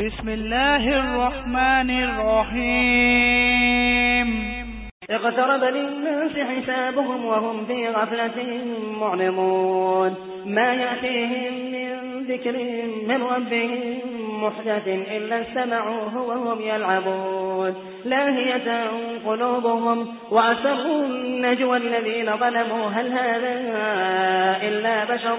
بسم الله الرحمن الرحيم اقترب للناس حسابهم وهم في غفلة معرضون. ما يأتيهم من ذكر من ربهم محدث إلا استمعوه وهم يلعبون. لاهية قلوبهم وأسروا النجوى الذين ظلموا. هل هذا إلا بشر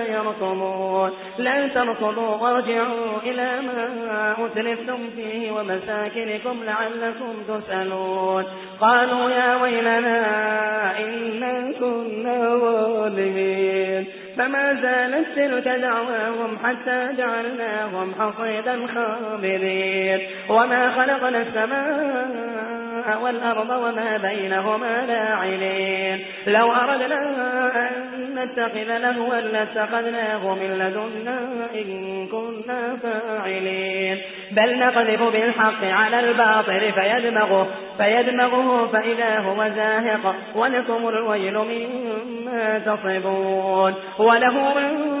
يركضون لا تركضوا وارجعوا إلى ما أتلفتم فيه ومساكنكم لعلكم تسألون. قالوا يا ويلنا إنا كنا ظالمين. فما زالت تلك دعواهم حتى جعلناهم حصيدا خامرين وما خلقنا السماء والأرض وما بينهما لاعلين لو أردنا أن نتخذ لهوا لاتخذناه من لدنا إن كنا فاعلين. بل نقذف بالحق على الباطل فيدمغه, فيدمغه فإذا هو زاهق. ولكم الويل مما تصبون وله من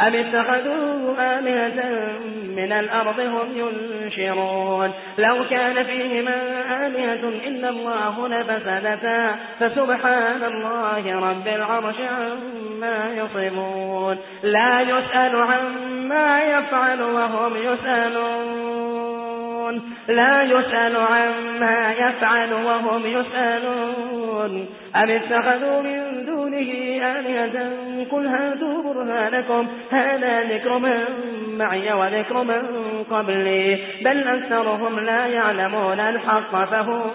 أم اتخذوا آلهة من الأرض هم ينشرون. لو كان فيهما آلهة إلا الله لفسدتا. فسبحان الله رب العرش عما يصفون. لا يسأل عما يفعل وهم يسألون. لا يسأل عما يفعل وهم يسألون. أم اتخذوا من دونه آلهة؟ قل هاتوا برهانكم هذا ذكر من معي وذكر من قبلي. بل أكثرهم لا يعلمون الحق فهم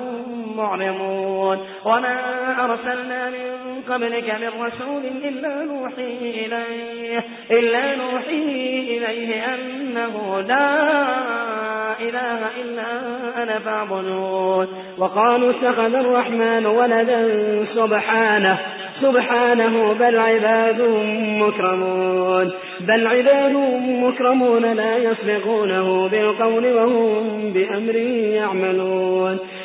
معرضون. وما أرسلنا من قبلك من رسول إلا نوحي إليه, إلا نوحي إليه أنه لا إله إلا أنا فاعبدون. وقالوا اتخذ الرحمن ولدا سبحانه. سبحانه بل عباد مكرمون. بل عباد مكرمون لا يسبقونه بالقول وهم بأمر يعملون.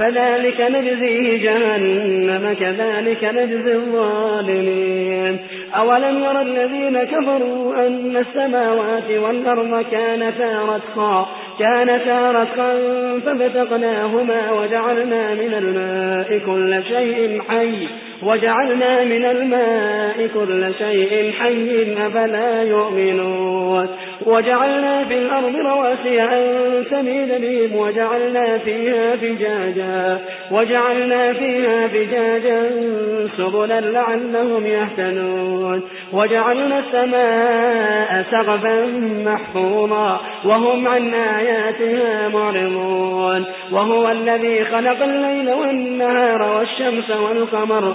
فذلك نجزيه جهنم كذلك نجزي الظالمين. أولم ير الذين كفروا أن السماوات والأرض كانتا رتقا كانتا رتقا ففتقناهما وجعلنا من الماء كل شيء حي. وجعلنا من الماء كل شيء حي أفلا يؤمنون. وجعلنا في الأرض رواسي أن تميد بهم وجعلنا فيها فجاجا وجعلنا فيها فجاجا سبلا لعلهم يهتدون. وجعلنا السماء سقفا محفوظا وهم عن آياتها معرضون. وهو الذي خلق الليل والنهار والشمس والقمر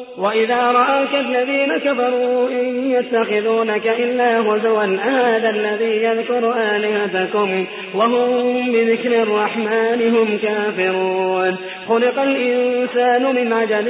وإذا رآك الذين كفروا إن يتخذونك إلا هزوا هذا الذي يذكر آلهتكم وهم بذكر الرحمن هم كافرون. خلق الإنسان من عجل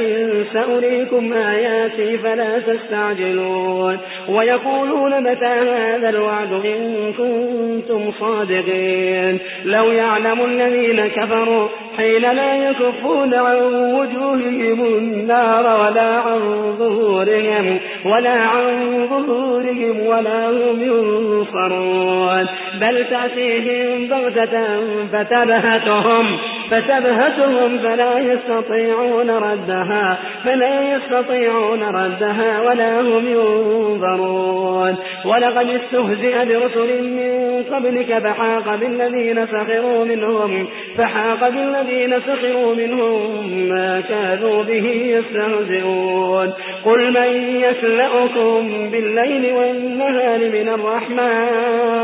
سأريكم آياتي فلا تستعجلون. ويقولون متى هذا الوعد إن كنتم صادقين. لو يعلم الذين كفروا حين لا يكفون عن وجوههم النار ولا عن ظهورهم ولا عن ظهورهم ولا هم ينصرون. بل تأتيهم بغتة فتبهتهم فتبهتهم فلا يستطيعون ردها فلا يستطيعون ردها ولا هم ينظرون. ولقد استهزئ برسل من قبلك فحاق بالذين سخروا منهم فحاق بالذين سخروا منهم ما كانوا به يستهزئون. قل من يسلأكم بالليل والنهار من الرحمن؟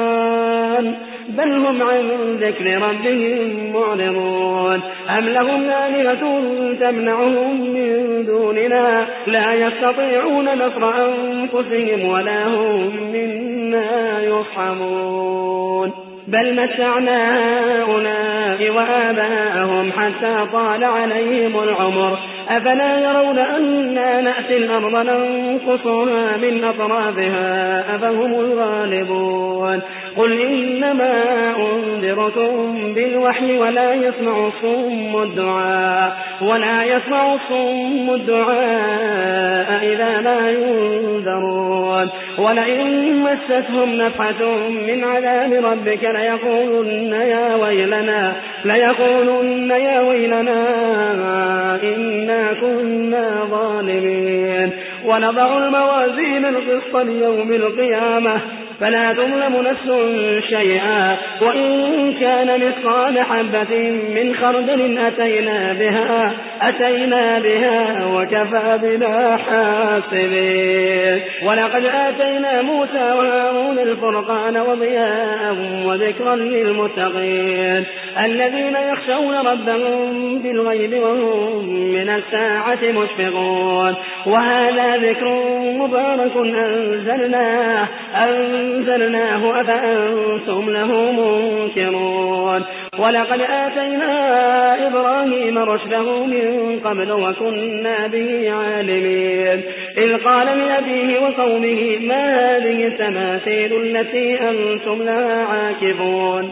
بل هم عن ذكر ربهم معرضون. أم لهم آلهة تمنعهم من دوننا؟ لا يستطيعون نصر أنفسهم ولا هم منا يصحمون بل متعنا هؤلاء وآباءهم حتى طال عليهم العمر. أفلا يرون أنا نأتي الأرض ننقصها من أطرافها؟ أفهم الغالبون. قل إنما أنذركم بالوحي ولا يسمع الصم الدعاء. ولا يسمع الصم الدعاء إذا ما ينذرون. ولئن مستهم نفحة من عذاب ربك ليقولن يا ويلنا. ليقولن يا ويلنا إنا كنا ظالمين. ونضع الموازين القسط ليوم القيامة. فلا تظلم نفس شيئا. وإن كان مثقال حبة من خردل أتينا بها أتينا بها وكفى بنا حاسبين. ولقد آتينا موسى وهارون الفرقان وضياء وذكرا للمتقين. الذين يخشون ربهم بالغيب وهم من الساعة مشفقون. وهذا ذكر مبارك أنزلناه أنزلناه أفأنتم له منكرون. ولقد آتينا إبراهيم رشده من قبل وكنا به عالمين. إذ قال لأبيه وقومه ما هذه التماثيل التي أنتم لها عاكفون؟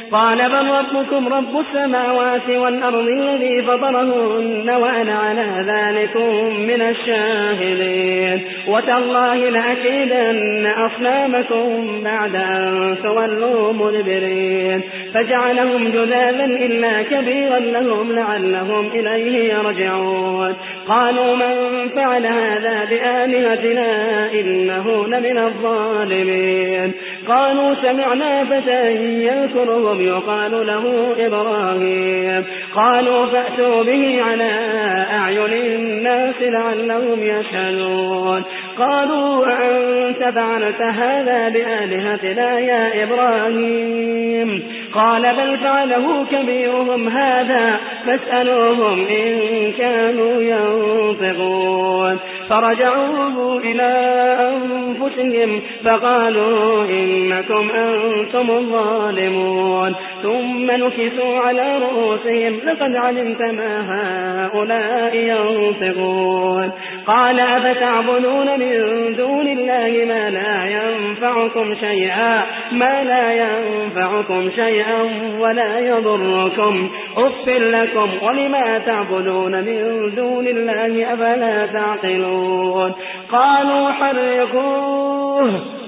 قال بل ربكم رب السماوات والأرض الذي فطرهن وأنا على ذلك من الشاهدين. وتالله لأكيدن أصنامكم بعد أن تولوا مدبرين. فجعلهم جذاذا إلا كبيرا لهم لعلهم إليه يرجعون. قالوا من فعل هذا بآلهتنا إنه لمن الظالمين. قالوا سمعنا فتى يذكرهم يقال له إبراهيم. قالوا فأتوا به على أعين الناس لعلهم يشهدون. قالوا أنت فعلت هذا بآلهتنا يا إبراهيم؟ قال بل فعله كبيرهم هذا فاسألوهم إن كانوا ينطقون. فرجعوا إلى أنفسهم فقالوا إنكم أنتم الظالمون ثم نكسوا على رؤوسهم لقد علمت ما هؤلاء ينطقون. قال أفتعبدون من دون الله ما لا ينفعكم شيئا؟ ما لا ينفعكم شيئا ولا يضركم. أف لكم ولما تعبدون من دون الله أفلا تعقلون؟ قالوا حرقوه.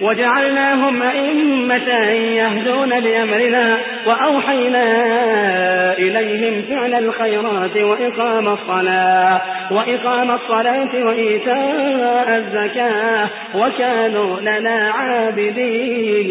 وجعلناهم أئمة يهدون بأمرنا وأوحينا إليهم فعل الخيرات وإقام الصلاة وإقام الصلاة وإيتاء الزكاة وكانوا لنا عابدين.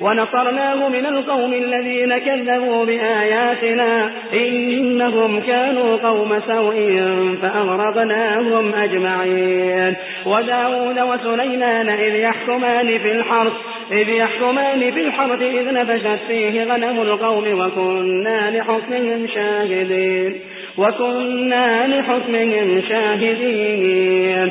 ونصرناه من القوم الذين كذبوا بآياتنا إنهم كانوا قوم سوء فأغرقناهم أجمعين. وداود وسليمان إذ يحكمان في الحرث إذ يحكمان في الحرث إذ نفشت فيه غنم القوم وكنا لحكمهم شاهدين. وكنا لحكمهم شاهدين.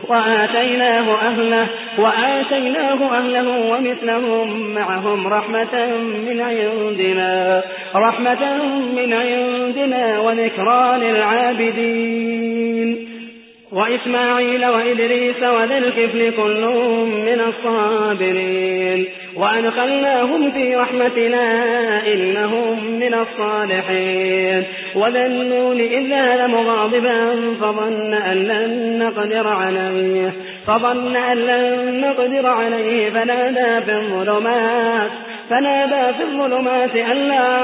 وآتيناه أهله وآتيناه أهله ومثلهم معهم رحمة من عندنا رحمة من عندنا وذكرى للعابدين. وإسماعيل وإدريس وذا الكفل كلهم من الصابرين. وأدخلناهم في رحمتنا إنهم من الصالحين. وذا النون إذ ذهب مغاضبا فظن أن لن نقدر عليه فظن أن لن نقدر عليه. فنادى في الظلمات فنادى في الظلمات أن لا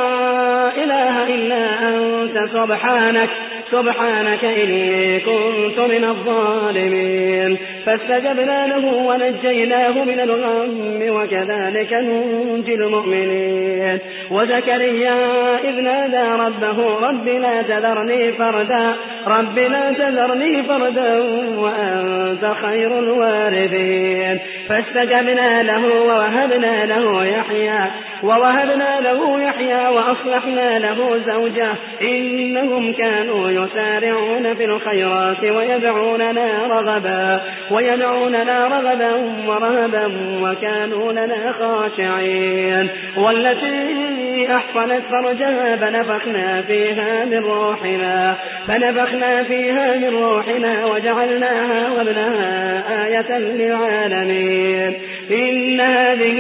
إله إلا أنت سبحانك سبحانك إني كنت من الظالمين. فاستجبنا له ونجيناه من الغم وكذلك ننجي المؤمنين. وزكريا إذ نادى ربه رب لا تذرني فردا رب لا تذرني فردا وأنت خير الوارثين. فاستجبنا له ووهبنا له يحيى ووهبنا له يحيى وأصلحنا له زوجه. إنهم كانوا يسارعون في الخيرات ويدعوننا رغبا. ويدعوننا رغبا ورهبا وكانوا لنا خاشعين. والتي أحصنت فرجها فنفخنا فيها من روحنا فنفخنا فيها من روحنا وجعلناها وابنها آية للعالمين. إن هذه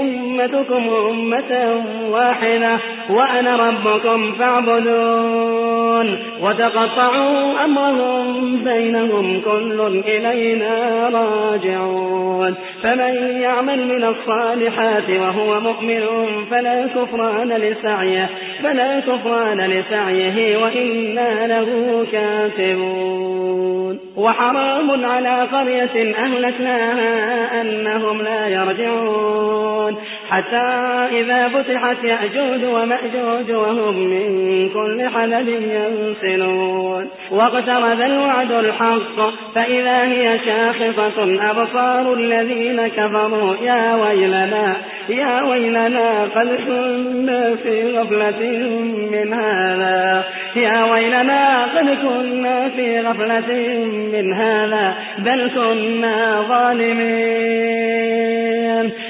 أمتكم أمة واحدة. وأنا ربكم فاعبدون. وتقطعوا أمرهم بينهم كل إلينا راجعون. فمن يعمل من الصالحات وهو مؤمن فلا كفران لسعيه فلا كفران لسعيه وإنا له كاتبون. وحرام على قرية أهلكناها أنهم لا يرجعون. حتى إذا فتحت يأجوج ومأجوج وهم من كل حدب ينسلون. واقترب الوعد الحق فإذا هي شاخصة أبصار الذين كفروا يا ويلنا يا ويلنا قد كنا في غفلة من هذا يا ويلنا قد كنا في غفلة من هذا بل كنا ظالمين.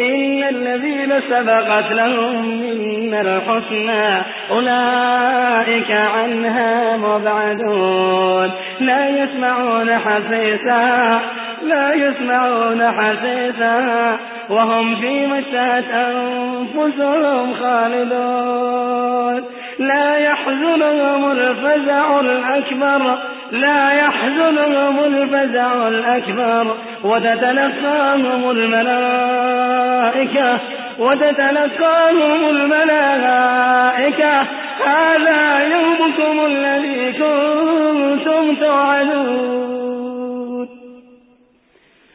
إن الذين سبقت لهم من الحسنى أولئك عنها مبعدون. لا يسمعون حسيسا لا يسمعون حسيسا وهم في مشتهت أنفسهم خالدون. لا يحزنهم الفزع الأكبر لا يحزنهم الفزع الأكبر وتتلقاهم الملائكة وتتلقاهم الملائكة. هذا يومكم الذي كنتم توعدون.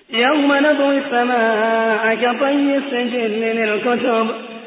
يوم نطوي السماء كطي السجل للكتب.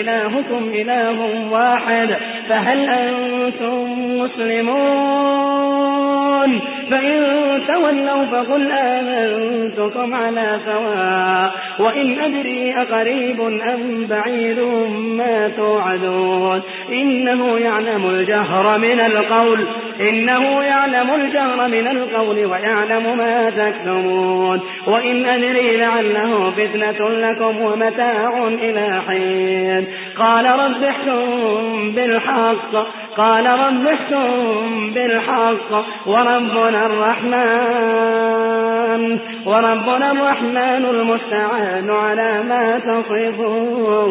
إلهكم إله واحد فهل أنتم مسلمون؟ فإن تولوا فقل آمنتكم على سواء وإن أدري أقريب أم بعيد ما توعدون. إنه يعلم الجهر من القول إنه يعلم الجهر من القول ويعلم ما تكتمون. وإن أدري لعله فتنة لكم ومتاع إلى حين. قال رب احكم بالحق قال رب احكم بالحق وربنا الرحمن وربنا الرحمن المستعان على ما تصفون.